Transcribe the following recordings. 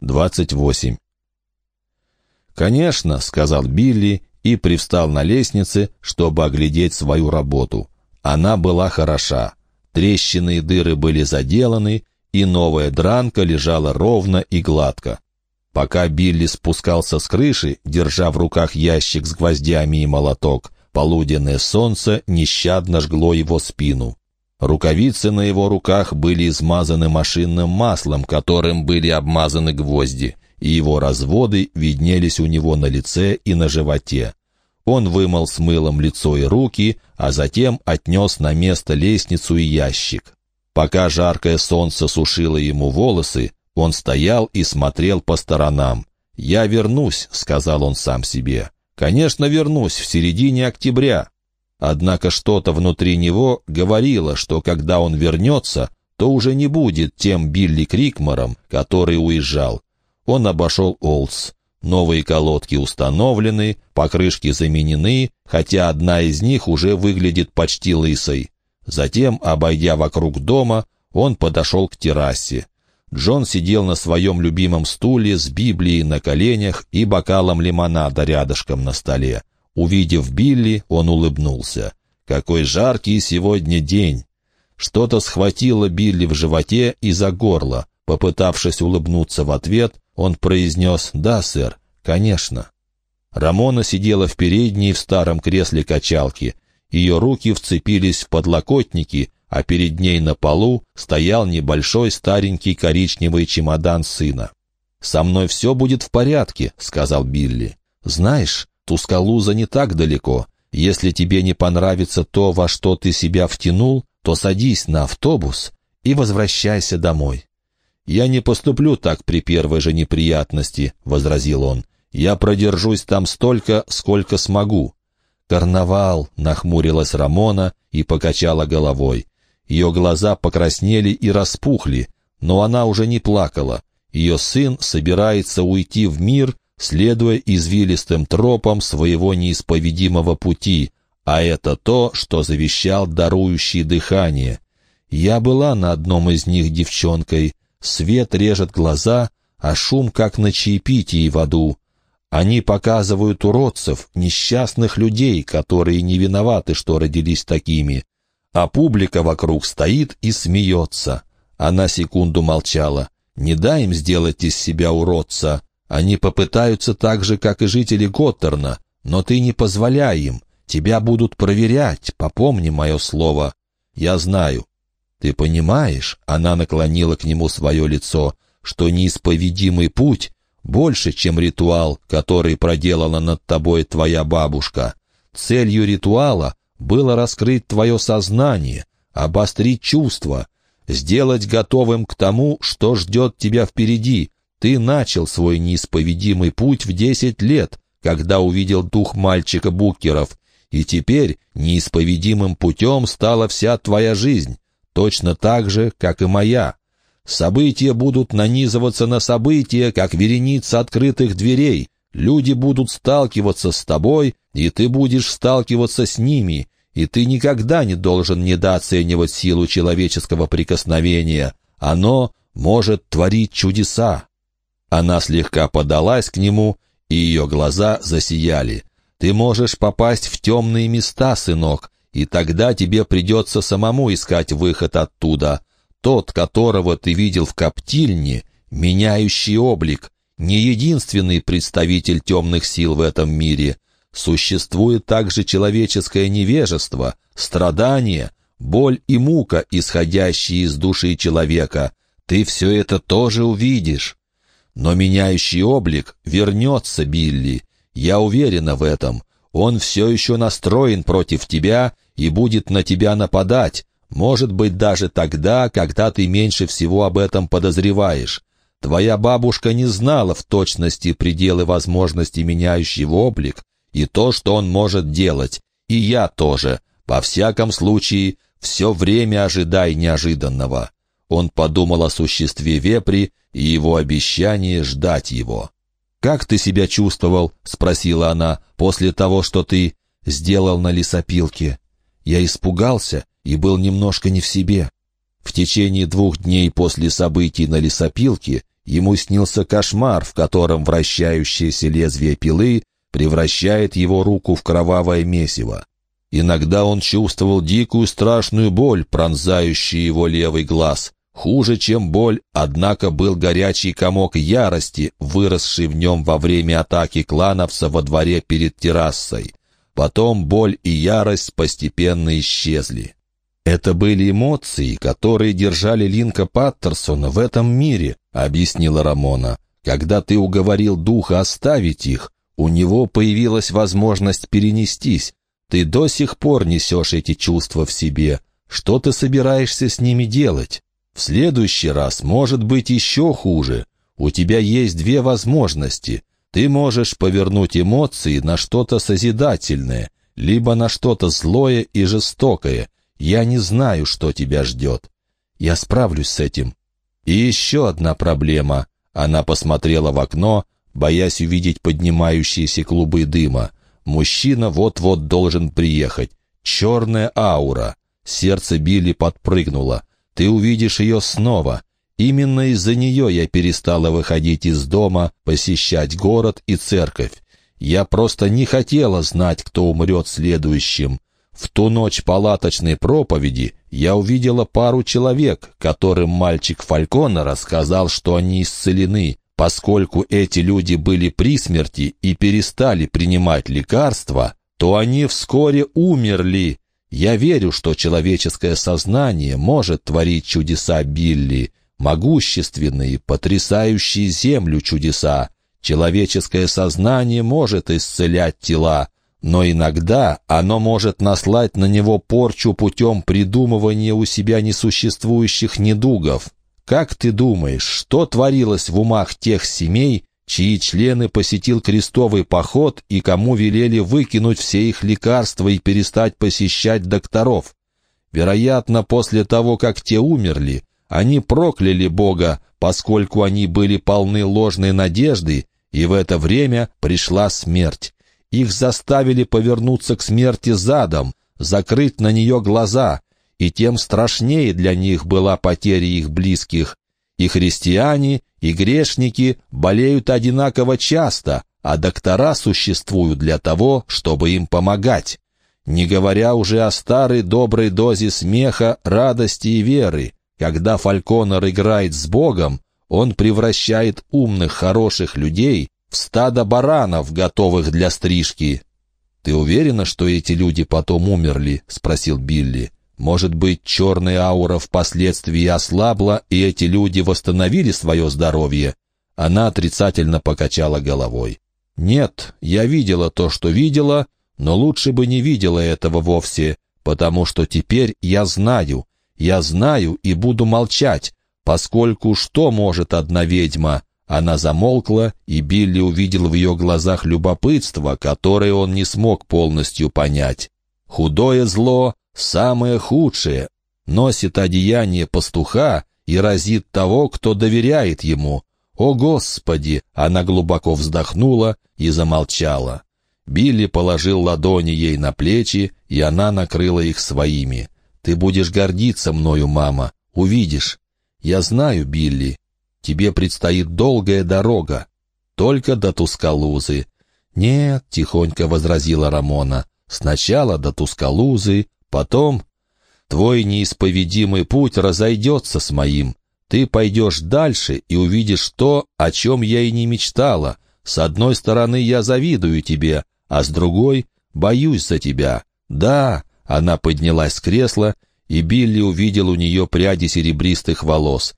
28. «Конечно», — сказал Билли и привстал на лестнице, чтобы оглядеть свою работу. Она была хороша. Трещины и дыры были заделаны, и новая дранка лежала ровно и гладко. Пока Билли спускался с крыши, держа в руках ящик с гвоздями и молоток, полуденное солнце нещадно жгло его спину. Рукавицы на его руках были измазаны машинным маслом, которым были обмазаны гвозди, и его разводы виднелись у него на лице и на животе. Он вымыл с мылом лицо и руки, а затем отнес на место лестницу и ящик. Пока жаркое солнце сушило ему волосы, он стоял и смотрел по сторонам. «Я вернусь», — сказал он сам себе. «Конечно, вернусь в середине октября». Однако что-то внутри него говорило, что когда он вернется, то уже не будет тем Билли Крикмором, который уезжал. Он обошел Олдс. Новые колодки установлены, покрышки заменены, хотя одна из них уже выглядит почти лысой. Затем, обойдя вокруг дома, он подошел к террасе. Джон сидел на своем любимом стуле с Библией на коленях и бокалом лимонада рядышком на столе. Увидев Билли, он улыбнулся. «Какой жаркий сегодня день!» Что-то схватило Билли в животе и за горло. Попытавшись улыбнуться в ответ, он произнес «Да, сэр, конечно». Рамона сидела в передней в старом кресле качалки. Ее руки вцепились в подлокотники, а перед ней на полу стоял небольшой старенький коричневый чемодан сына. «Со мной все будет в порядке», — сказал Билли. «Знаешь, Тускалуза не так далеко. Если тебе не понравится то, во что ты себя втянул, то садись на автобус и возвращайся домой». «Я не поступлю так при первой же неприятности», — возразил он. «Я продержусь там столько, сколько смогу». «Карнавал», — нахмурилась Рамона и покачала головой. Ее глаза покраснели и распухли, но она уже не плакала. Ее сын собирается уйти в мир, следуя извилистым тропам своего неисповедимого пути, а это то, что завещал дарующий дыхание. Я была на одном из них девчонкой. Свет режет глаза, а шум, как на чаепитии в аду. Они показывают уродцев, несчастных людей, которые не виноваты, что родились такими а публика вокруг стоит и смеется. Она секунду молчала. «Не дай им сделать из себя уродца. Они попытаются так же, как и жители Готтерна, но ты не позволяй им. Тебя будут проверять, попомни мое слово. Я знаю». «Ты понимаешь?» — она наклонила к нему свое лицо, что неисповедимый путь больше, чем ритуал, который проделала над тобой твоя бабушка. Целью ритуала было раскрыть твое сознание, обострить чувства, сделать готовым к тому, что ждет тебя впереди. Ты начал свой неисповедимый путь в десять лет, когда увидел дух мальчика Букеров, и теперь неисповедимым путем стала вся твоя жизнь, точно так же, как и моя. События будут нанизываться на события, как вереница открытых дверей. Люди будут сталкиваться с тобой, и ты будешь сталкиваться с ними, и ты никогда не должен недооценивать силу человеческого прикосновения. Оно может творить чудеса». Она слегка подалась к нему, и ее глаза засияли. «Ты можешь попасть в темные места, сынок, и тогда тебе придется самому искать выход оттуда. Тот, которого ты видел в коптильне, меняющий облик, не единственный представитель темных сил в этом мире. Существует также человеческое невежество, страдание, боль и мука, исходящие из души человека. Ты все это тоже увидишь. Но меняющий облик вернется, Билли. Я уверена в этом. Он все еще настроен против тебя и будет на тебя нападать, может быть, даже тогда, когда ты меньше всего об этом подозреваешь. Твоя бабушка не знала в точности пределы возможностей меняющего облик, и то, что он может делать, и я тоже. Во всяком случае, все время ожидай неожиданного». Он подумал о существе вепри и его обещании ждать его. «Как ты себя чувствовал?» — спросила она, — «после того, что ты сделал на лесопилке». Я испугался и был немножко не в себе. В течение двух дней после событий на лесопилке Ему снился кошмар, в котором вращающееся лезвие пилы превращает его руку в кровавое месиво. Иногда он чувствовал дикую страшную боль, пронзающую его левый глаз. Хуже, чем боль, однако был горячий комок ярости, выросший в нем во время атаки клановца во дворе перед террасой. Потом боль и ярость постепенно исчезли. Это были эмоции, которые держали Линка Паттерсона в этом мире, объяснила Рамона. Когда ты уговорил духа оставить их, у него появилась возможность перенестись. Ты до сих пор несешь эти чувства в себе. Что ты собираешься с ними делать? В следующий раз может быть еще хуже. У тебя есть две возможности. Ты можешь повернуть эмоции на что-то созидательное, либо на что-то злое и жестокое. Я не знаю, что тебя ждет. Я справлюсь с этим. И еще одна проблема. Она посмотрела в окно, боясь увидеть поднимающиеся клубы дыма. Мужчина вот-вот должен приехать. Черная аура. Сердце Билли подпрыгнуло. Ты увидишь ее снова. Именно из-за нее я перестала выходить из дома, посещать город и церковь. Я просто не хотела знать, кто умрет следующим. В ту ночь палаточной проповеди я увидела пару человек, которым мальчик Фалькона рассказал, что они исцелены, поскольку эти люди были при смерти и перестали принимать лекарства, то они вскоре умерли, я верю, что человеческое сознание может творить чудеса Билли, могущественные, потрясающие землю чудеса. Человеческое сознание может исцелять тела, но иногда оно может наслать на него порчу путем придумывания у себя несуществующих недугов. Как ты думаешь, что творилось в умах тех семей, чьи члены посетил крестовый поход и кому велели выкинуть все их лекарства и перестать посещать докторов. Вероятно, после того, как те умерли, они прокляли Бога, поскольку они были полны ложной надежды, и в это время пришла смерть. Их заставили повернуться к смерти задом, закрыть на нее глаза, и тем страшнее для них была потеря их близких. И христиане, и грешники болеют одинаково часто, а доктора существуют для того, чтобы им помогать. Не говоря уже о старой доброй дозе смеха, радости и веры. Когда Фальконер играет с Богом, он превращает умных, хороших людей в стадо баранов, готовых для стрижки. «Ты уверена, что эти люди потом умерли?» — спросил Билли. Может быть, черная аура впоследствии ослабла, и эти люди восстановили свое здоровье? Она отрицательно покачала головой. «Нет, я видела то, что видела, но лучше бы не видела этого вовсе, потому что теперь я знаю, я знаю и буду молчать, поскольку что может одна ведьма?» Она замолкла, и Билли увидел в ее глазах любопытство, которое он не смог полностью понять. Худое зло самое худшее, носит одеяние пастуха и разит того, кто доверяет ему. «О, Господи!» — она глубоко вздохнула и замолчала. Билли положил ладони ей на плечи, и она накрыла их своими. «Ты будешь гордиться мною, мама, увидишь. Я знаю, Билли, тебе предстоит долгая дорога, только до Тускалузы». «Нет», — тихонько возразила Рамона, — «сначала до Тускалузы, Потом твой неисповедимый путь разойдется с моим. Ты пойдешь дальше и увидишь то, о чем я и не мечтала. С одной стороны, я завидую тебе, а с другой — боюсь за тебя. Да, она поднялась с кресла, и Билли увидел у нее пряди серебристых волос.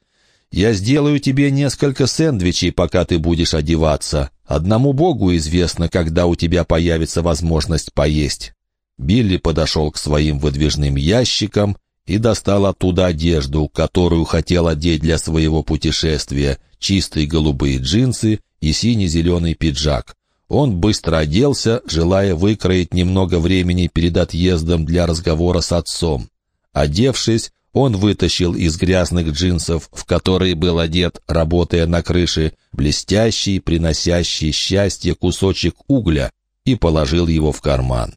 «Я сделаю тебе несколько сэндвичей, пока ты будешь одеваться. Одному Богу известно, когда у тебя появится возможность поесть». Билли подошел к своим выдвижным ящикам и достал оттуда одежду, которую хотел одеть для своего путешествия, чистые голубые джинсы и сине-зеленый пиджак. Он быстро оделся, желая выкроить немного времени перед отъездом для разговора с отцом. Одевшись, он вытащил из грязных джинсов, в которые был одет, работая на крыше, блестящий, приносящий счастье кусочек угля и положил его в карман.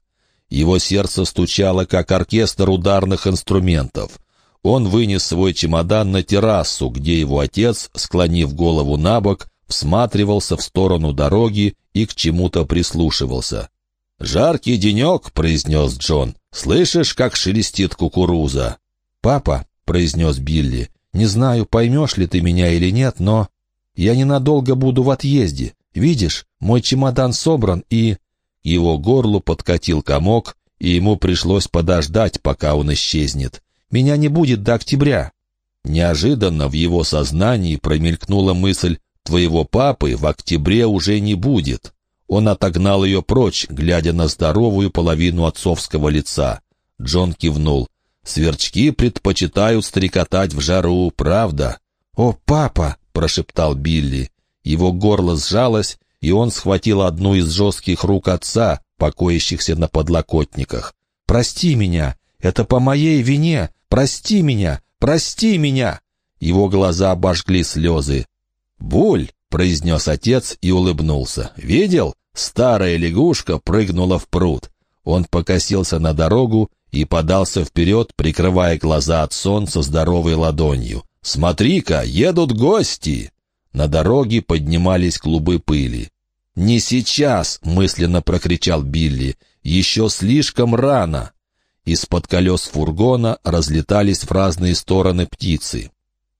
Его сердце стучало, как оркестр ударных инструментов. Он вынес свой чемодан на террасу, где его отец, склонив голову на бок, всматривался в сторону дороги и к чему-то прислушивался. «Жаркий денек», — произнес Джон. «Слышишь, как шелестит кукуруза?» «Папа», — произнес Билли, — «не знаю, поймешь ли ты меня или нет, но я ненадолго буду в отъезде. Видишь, мой чемодан собран и...» Его горлу подкатил комок, и ему пришлось подождать, пока он исчезнет. «Меня не будет до октября». Неожиданно в его сознании промелькнула мысль «Твоего папы в октябре уже не будет». Он отогнал ее прочь, глядя на здоровую половину отцовского лица. Джон кивнул. «Сверчки предпочитают стрекотать в жару, правда?» «О, папа!» — прошептал Билли. Его горло сжалось, и он схватил одну из жестких рук отца, покоящихся на подлокотниках. «Прости меня! Это по моей вине! Прости меня! Прости меня!» Его глаза обожгли слезы. «Буль!» — произнес отец и улыбнулся. «Видел? Старая лягушка прыгнула в пруд. Он покосился на дорогу и подался вперед, прикрывая глаза от солнца здоровой ладонью. «Смотри-ка, едут гости!» На дороге поднимались клубы пыли. «Не сейчас!» — мысленно прокричал Билли. «Еще слишком рано!» Из-под колес фургона разлетались в разные стороны птицы.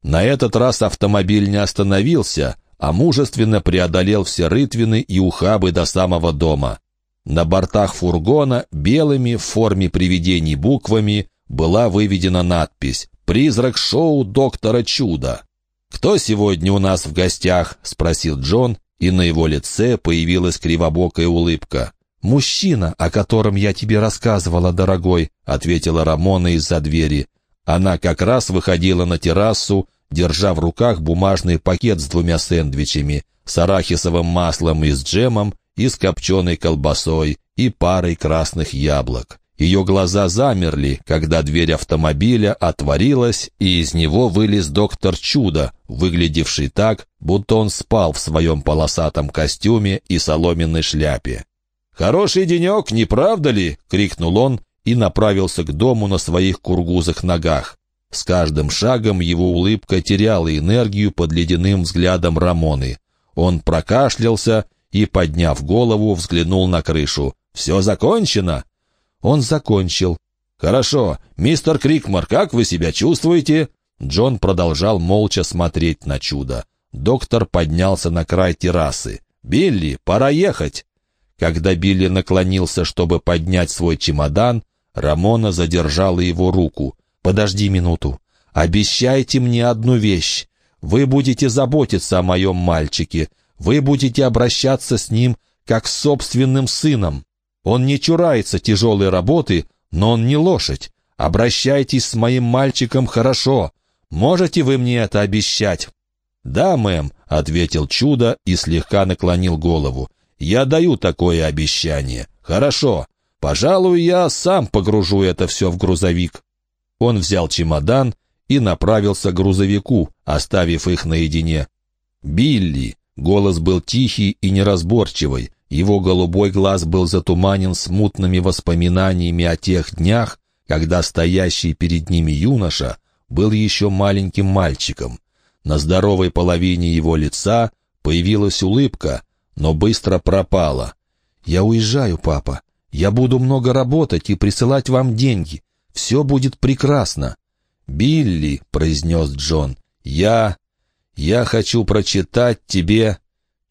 На этот раз автомобиль не остановился, а мужественно преодолел все рытвины и ухабы до самого дома. На бортах фургона белыми в форме привидений буквами была выведена надпись «Призрак шоу доктора Чуда». «Кто сегодня у нас в гостях?» — спросил Джон, и на его лице появилась кривобокая улыбка. «Мужчина, о котором я тебе рассказывала, дорогой», — ответила Рамона из-за двери. Она как раз выходила на террасу, держа в руках бумажный пакет с двумя сэндвичами, с арахисовым маслом и с джемом, и с копченой колбасой, и парой красных яблок. Ее глаза замерли, когда дверь автомобиля отворилась, и из него вылез доктор Чудо, выглядевший так, будто он спал в своем полосатом костюме и соломенной шляпе. «Хороший денек, не правда ли?» — крикнул он и направился к дому на своих кургузых ногах. С каждым шагом его улыбка теряла энергию под ледяным взглядом Рамоны. Он прокашлялся и, подняв голову, взглянул на крышу. «Все закончено?» Он закончил. «Хорошо. Мистер Крикмар, как вы себя чувствуете?» Джон продолжал молча смотреть на чудо. Доктор поднялся на край террасы. «Билли, пора ехать!» Когда Билли наклонился, чтобы поднять свой чемодан, Рамона задержала его руку. «Подожди минуту. Обещайте мне одну вещь. Вы будете заботиться о моем мальчике. Вы будете обращаться с ним, как с собственным сыном. Он не чурается тяжелой работы, но он не лошадь. Обращайтесь с моим мальчиком хорошо. Можете вы мне это обещать?» «Да, мэм», — ответил чудо и слегка наклонил голову. «Я даю такое обещание. Хорошо. Пожалуй, я сам погружу это все в грузовик». Он взял чемодан и направился к грузовику, оставив их наедине. «Билли!» — голос был тихий и неразборчивый. Его голубой глаз был затуманен смутными воспоминаниями о тех днях, когда стоящий перед ними юноша был еще маленьким мальчиком. На здоровой половине его лица появилась улыбка, но быстро пропала. «Я уезжаю, папа. Я буду много работать и присылать вам деньги. Все будет прекрасно». «Билли», — произнес Джон, — «я... я хочу прочитать тебе...»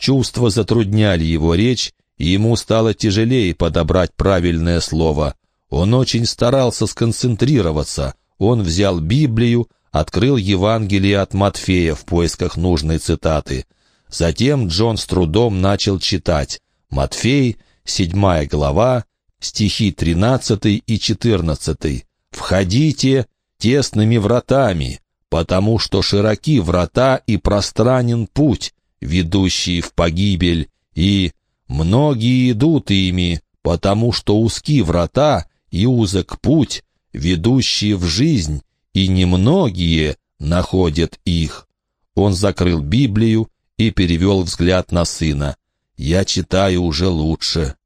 Чувства затрудняли его речь, и ему стало тяжелее подобрать правильное слово. Он очень старался сконцентрироваться. Он взял Библию, открыл Евангелие от Матфея в поисках нужной цитаты. Затем Джон с трудом начал читать. Матфей, седьмая глава, стихи тринадцатый и четырнадцатый. «Входите тесными вратами, потому что широки врата и пространен путь, ведущий в погибель, и многие идут ими, потому что узки врата и узок путь, ведущий в жизнь, и немногие находят их». Он закрыл Библию и перевел взгляд на сына. «Я читаю уже лучше».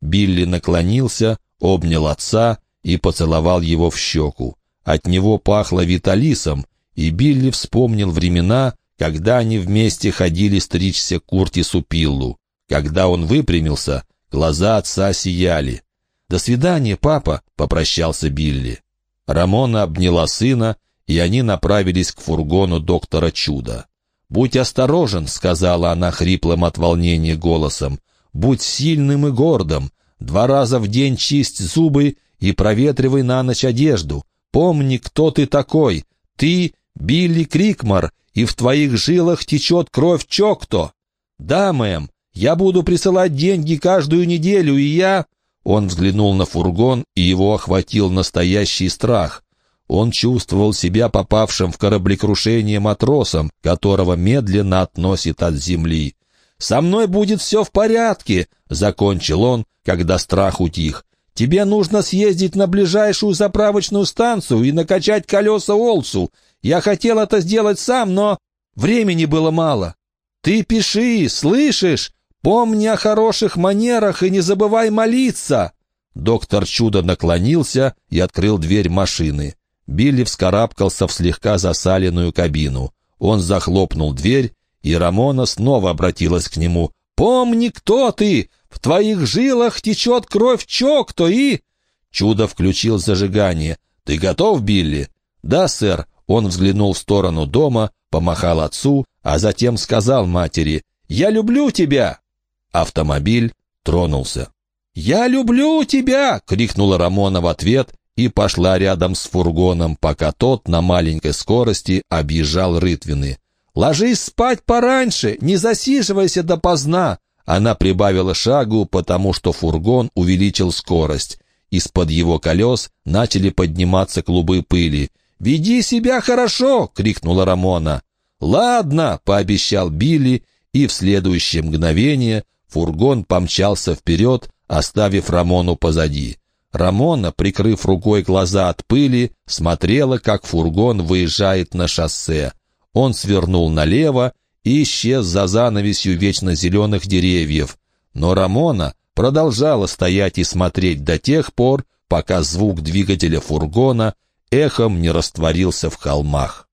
Билли наклонился, обнял отца и поцеловал его в щеку. От него пахло виталисом, и Билли вспомнил времена, когда они вместе ходили стричься Куртису Пиллу. Когда он выпрямился, глаза отца сияли. «До свидания, папа», — попрощался Билли. Рамона обняла сына, и они направились к фургону доктора Чуда. «Будь осторожен», — сказала она хриплым от волнения голосом. «Будь сильным и гордым. Два раза в день чисть зубы и проветривай на ночь одежду. Помни, кто ты такой. Ты Билли Крикмар, и в твоих жилах течет кровь Чокто. Да, мэм, я буду присылать деньги каждую неделю, и я...» Он взглянул на фургон, и его охватил настоящий страх. Он чувствовал себя попавшим в кораблекрушение матросом, которого медленно относит от земли. «Со мной будет все в порядке», — закончил он, когда страх утих. «Тебе нужно съездить на ближайшую заправочную станцию и накачать колеса Олсу. Я хотел это сделать сам, но времени было мало. Ты пиши, слышишь? «Помни о хороших манерах и не забывай молиться!» Доктор Чудо наклонился и открыл дверь машины. Билли вскарабкался в слегка засаленную кабину. Он захлопнул дверь, и Рамона снова обратилась к нему. «Помни, кто ты! В твоих жилах течет кровь Чокто и...» Чудо включил зажигание. «Ты готов, Билли?» «Да, сэр». Он взглянул в сторону дома, помахал отцу, а затем сказал матери. «Я люблю тебя!» Автомобиль тронулся. «Я люблю тебя!» — крикнула Рамона в ответ и пошла рядом с фургоном, пока тот на маленькой скорости объезжал рытвины. «Ложись спать пораньше, не засиживайся допоздна!» Она прибавила шагу, потому что фургон увеличил скорость. Из-под его колес начали подниматься клубы пыли. «Веди себя хорошо!» — крикнула Рамона. «Ладно!» — пообещал Билли, и в следующее мгновение Фургон помчался вперед, оставив Рамону позади. Рамона, прикрыв рукой глаза от пыли, смотрела, как фургон выезжает на шоссе. Он свернул налево и исчез за занавесью вечно зеленых деревьев. Но Рамона продолжала стоять и смотреть до тех пор, пока звук двигателя фургона эхом не растворился в холмах.